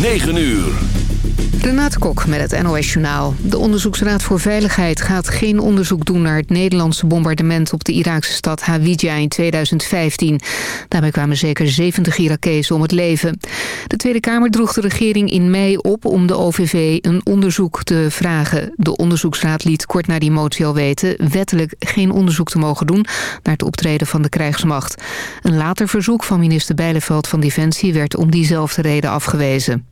9 uur. Renate Kok met het NOS Journaal. De Onderzoeksraad voor Veiligheid gaat geen onderzoek doen... naar het Nederlandse bombardement op de Iraakse stad Hawija in 2015. Daarbij kwamen zeker 70 Irakezen om het leven. De Tweede Kamer droeg de regering in mei op om de OVV een onderzoek te vragen. De Onderzoeksraad liet kort na die motie al weten... wettelijk geen onderzoek te mogen doen naar het optreden van de krijgsmacht. Een later verzoek van minister Bijleveld van Defensie... werd om diezelfde reden afgewezen.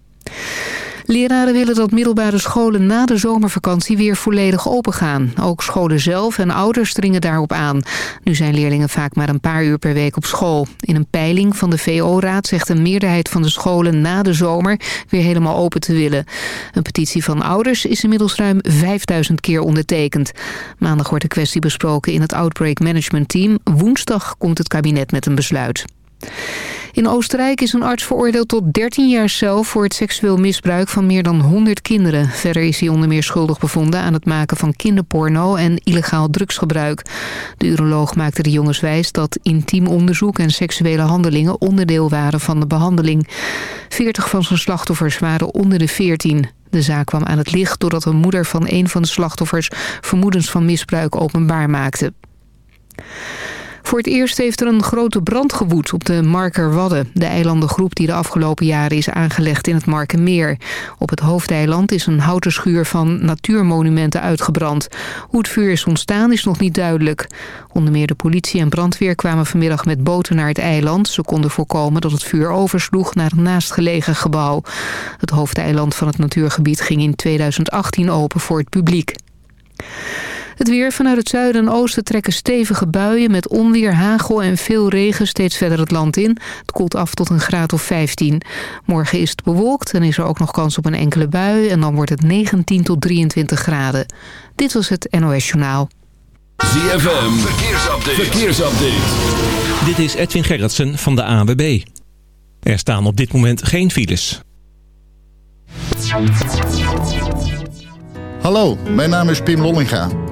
Leraren willen dat middelbare scholen na de zomervakantie weer volledig opengaan. Ook scholen zelf en ouders dringen daarop aan. Nu zijn leerlingen vaak maar een paar uur per week op school. In een peiling van de VO-raad zegt een meerderheid van de scholen na de zomer weer helemaal open te willen. Een petitie van ouders is inmiddels ruim 5000 keer ondertekend. Maandag wordt de kwestie besproken in het Outbreak Management Team. Woensdag komt het kabinet met een besluit. In Oostenrijk is een arts veroordeeld tot 13 jaar cel... voor het seksueel misbruik van meer dan 100 kinderen. Verder is hij onder meer schuldig bevonden aan het maken van kinderporno... en illegaal drugsgebruik. De uroloog maakte de jongens wijs dat intiem onderzoek... en seksuele handelingen onderdeel waren van de behandeling. 40 van zijn slachtoffers waren onder de 14. De zaak kwam aan het licht doordat een moeder van een van de slachtoffers... vermoedens van misbruik openbaar maakte. Voor het eerst heeft er een grote brand gewoed op de Marker Wadden. De eilandengroep die de afgelopen jaren is aangelegd in het Markenmeer. Op het hoofdeiland is een houten schuur van natuurmonumenten uitgebrand. Hoe het vuur is ontstaan is nog niet duidelijk. Onder meer de politie en brandweer kwamen vanmiddag met boten naar het eiland. Ze konden voorkomen dat het vuur oversloeg naar een naastgelegen gebouw. Het hoofdeiland van het natuurgebied ging in 2018 open voor het publiek. Het weer vanuit het zuiden en oosten trekken stevige buien... met onweer, hagel en veel regen steeds verder het land in. Het koelt af tot een graad of 15. Morgen is het bewolkt en is er ook nog kans op een enkele bui... en dan wordt het 19 tot 23 graden. Dit was het NOS Journaal. ZFM, verkeersupdate. verkeersupdate. Dit is Edwin Gerritsen van de ANWB. Er staan op dit moment geen files. Hallo, mijn naam is Pim Lollinga.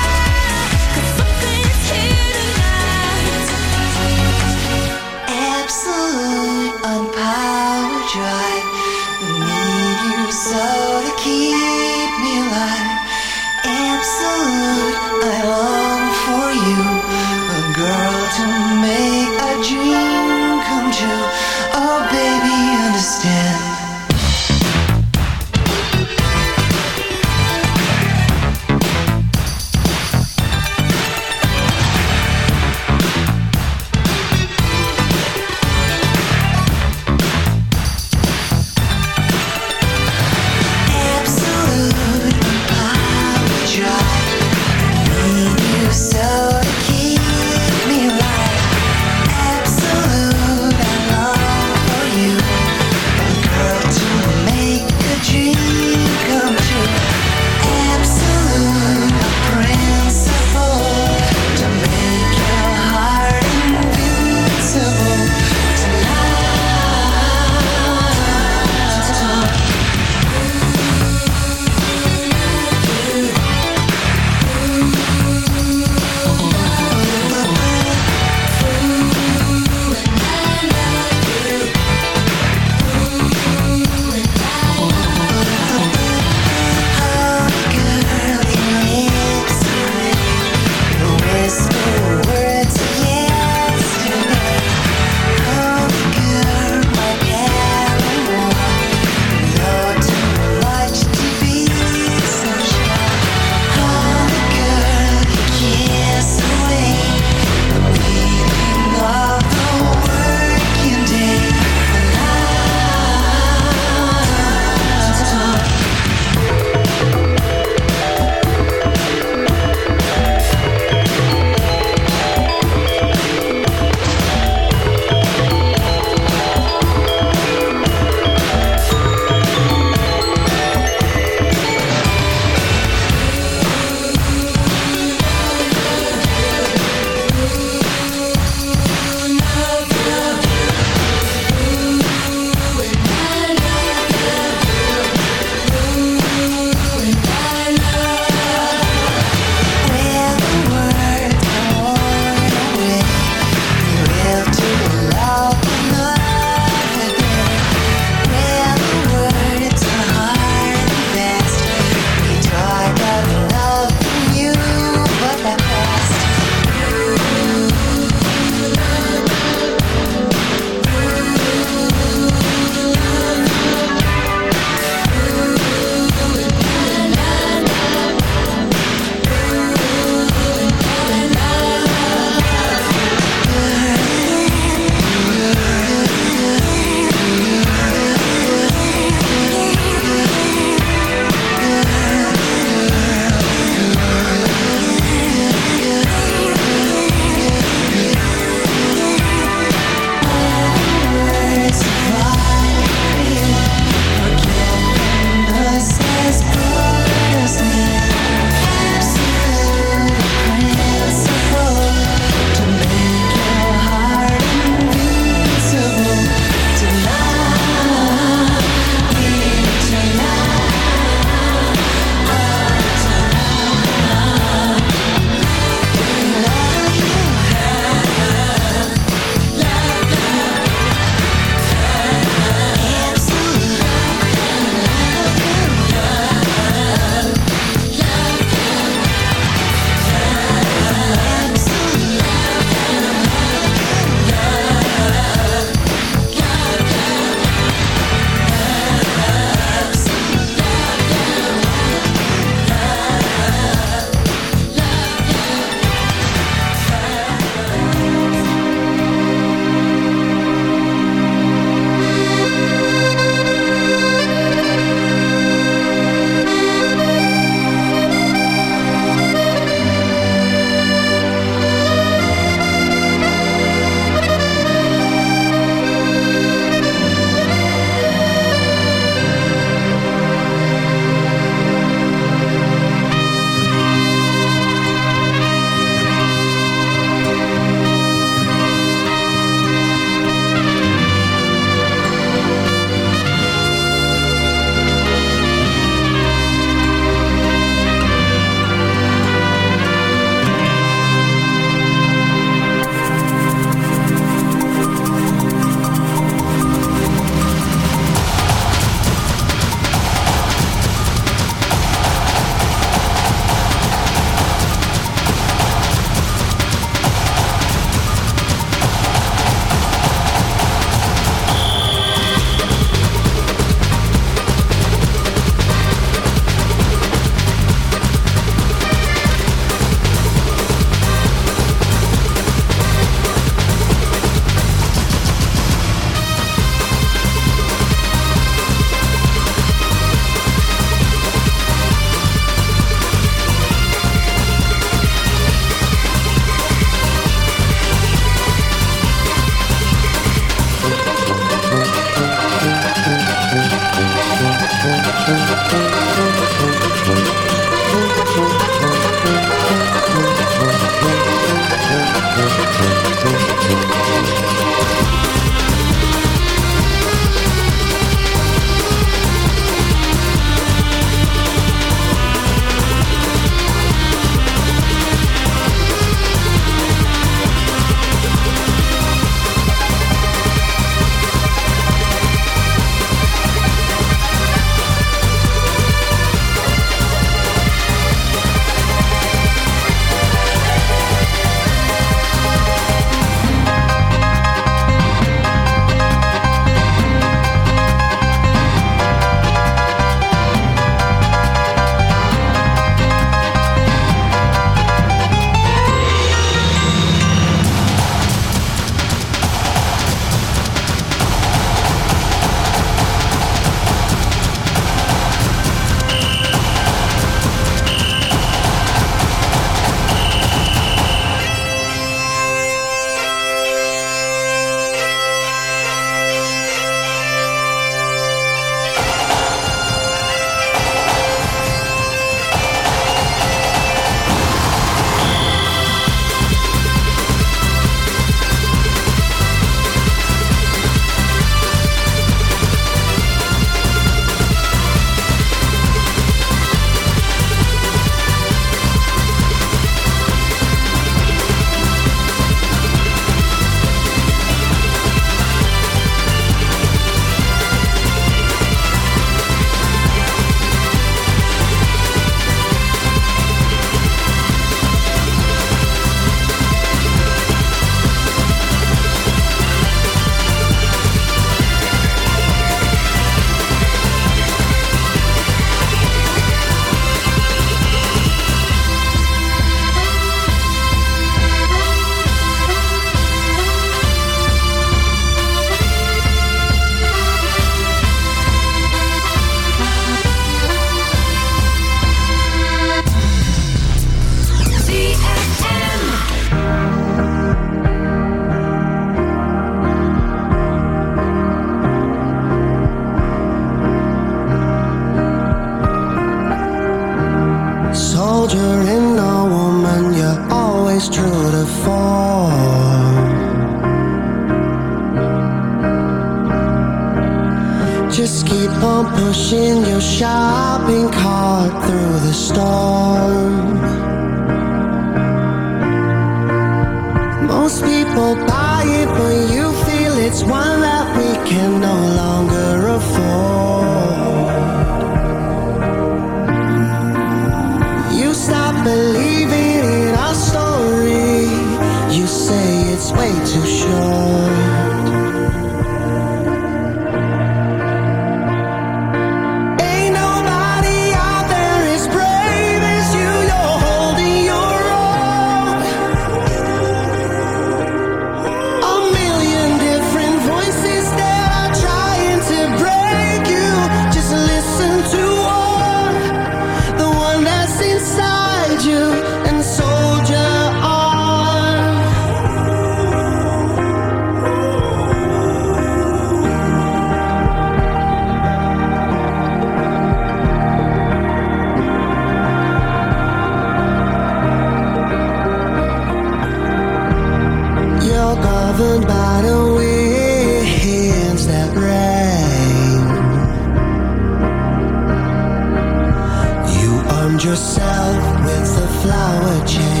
Yourself with a flower chain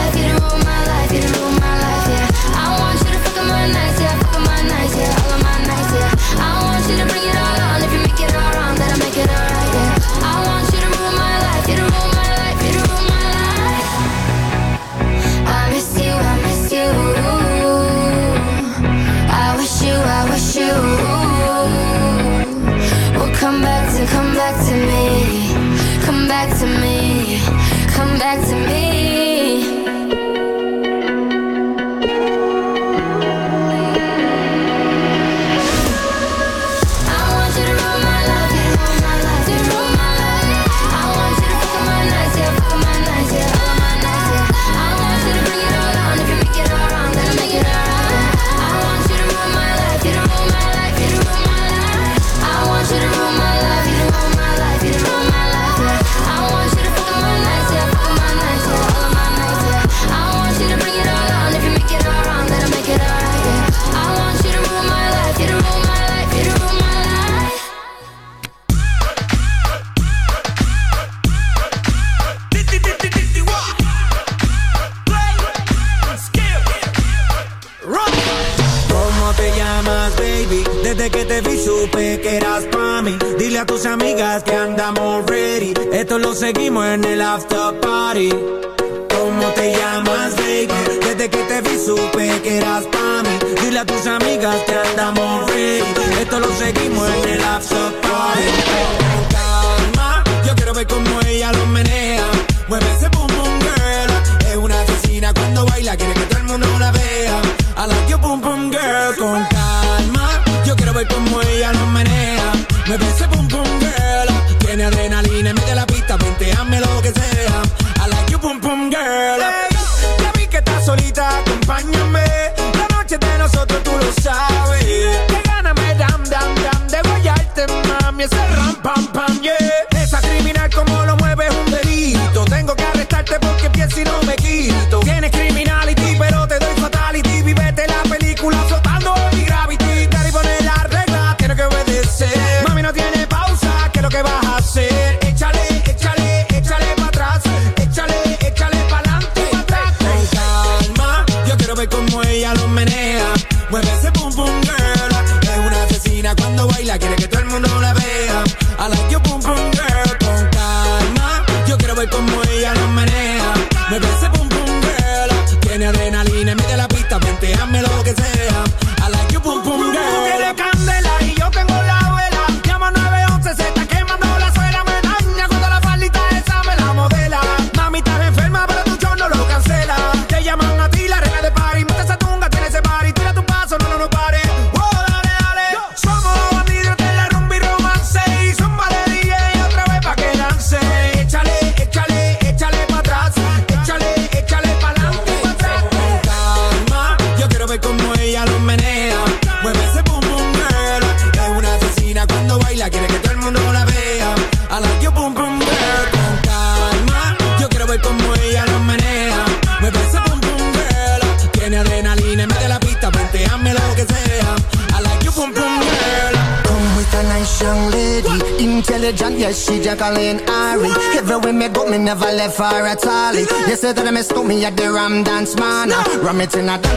Mueve ese pum pum girl. Tiene adrenalina, mete la pista, venteame lo que sea. met in a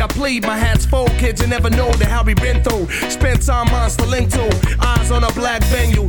I plead. My hat's full, kids, you never know the how we been through. Spent time on Stalento, eyes on a black venue.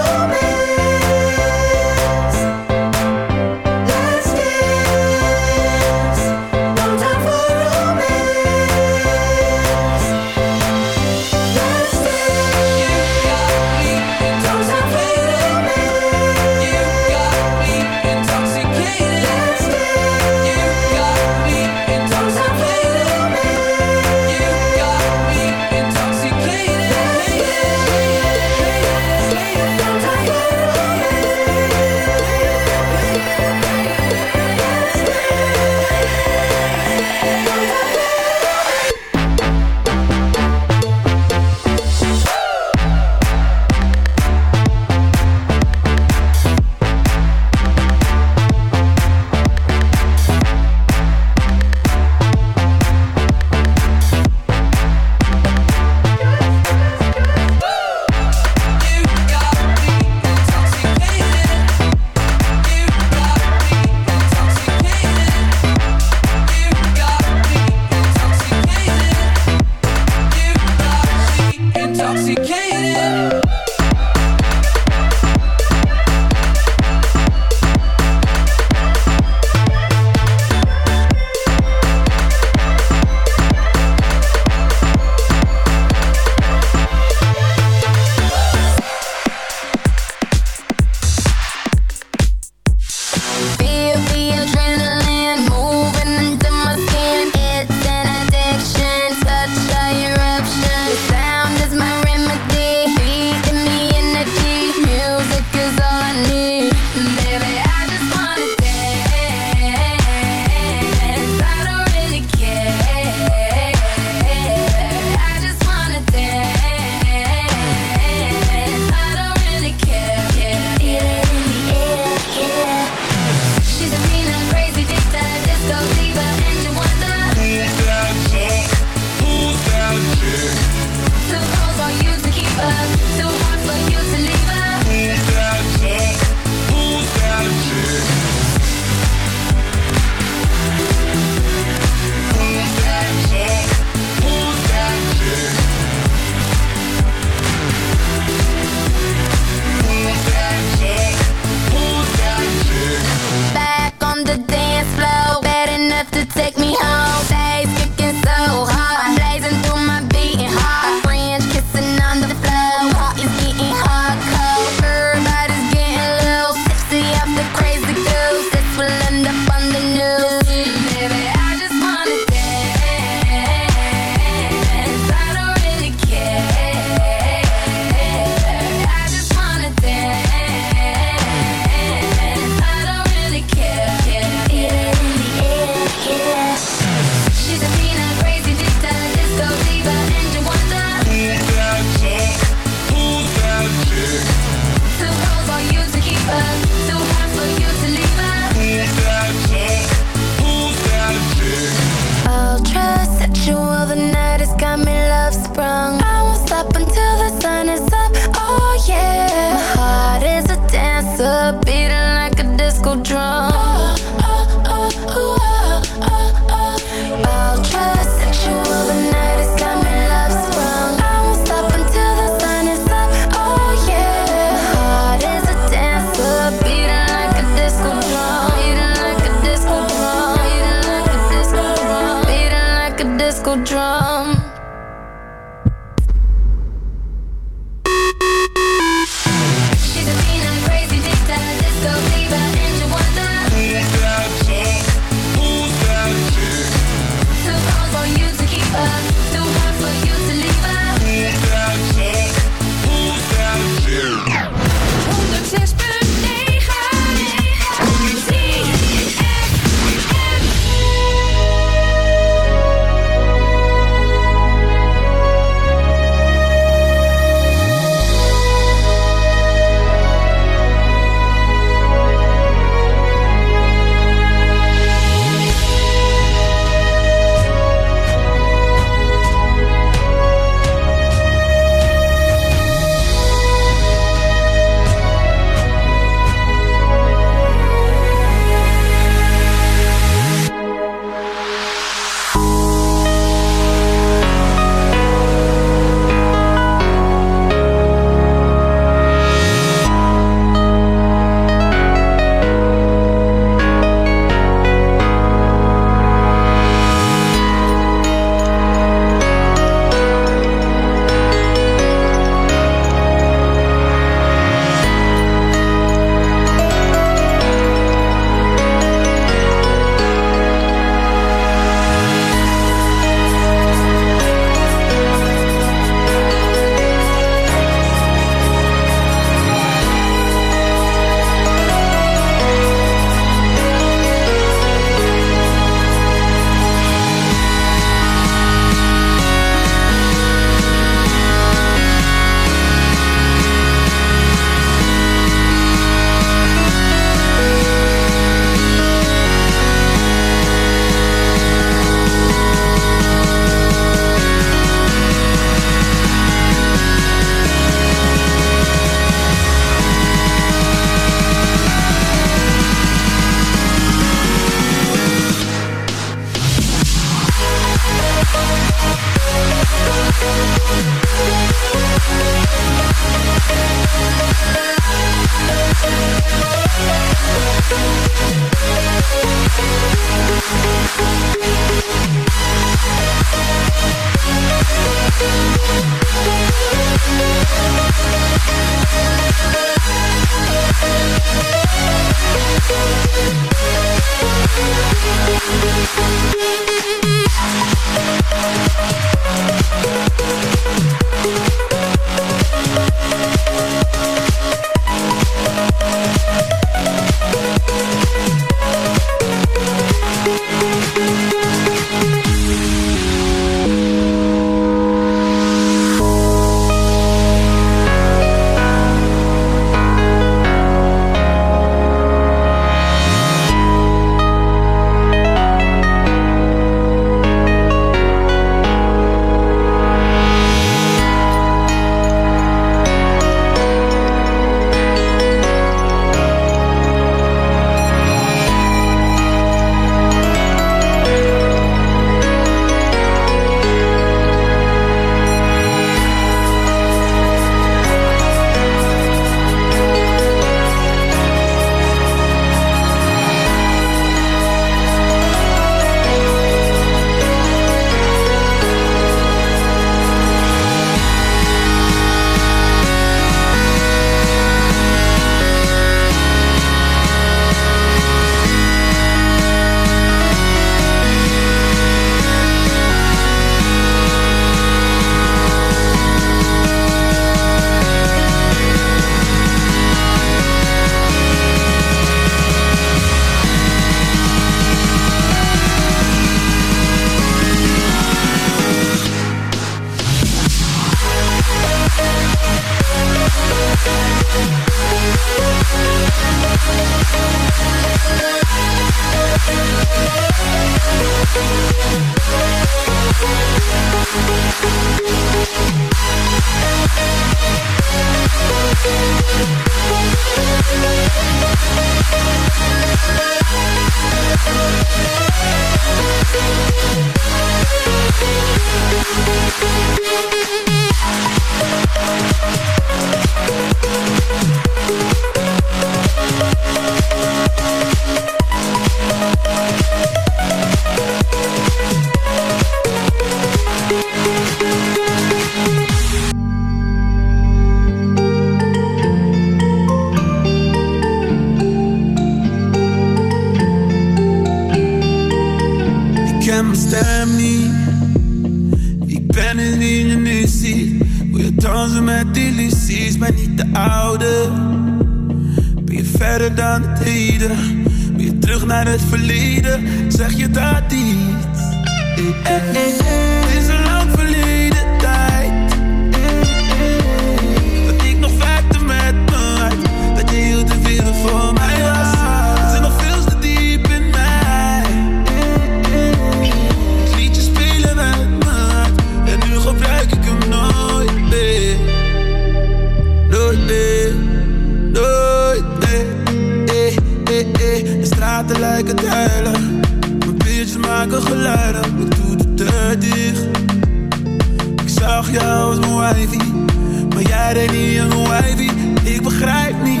Lady niet hoe hij ik begrijp niet.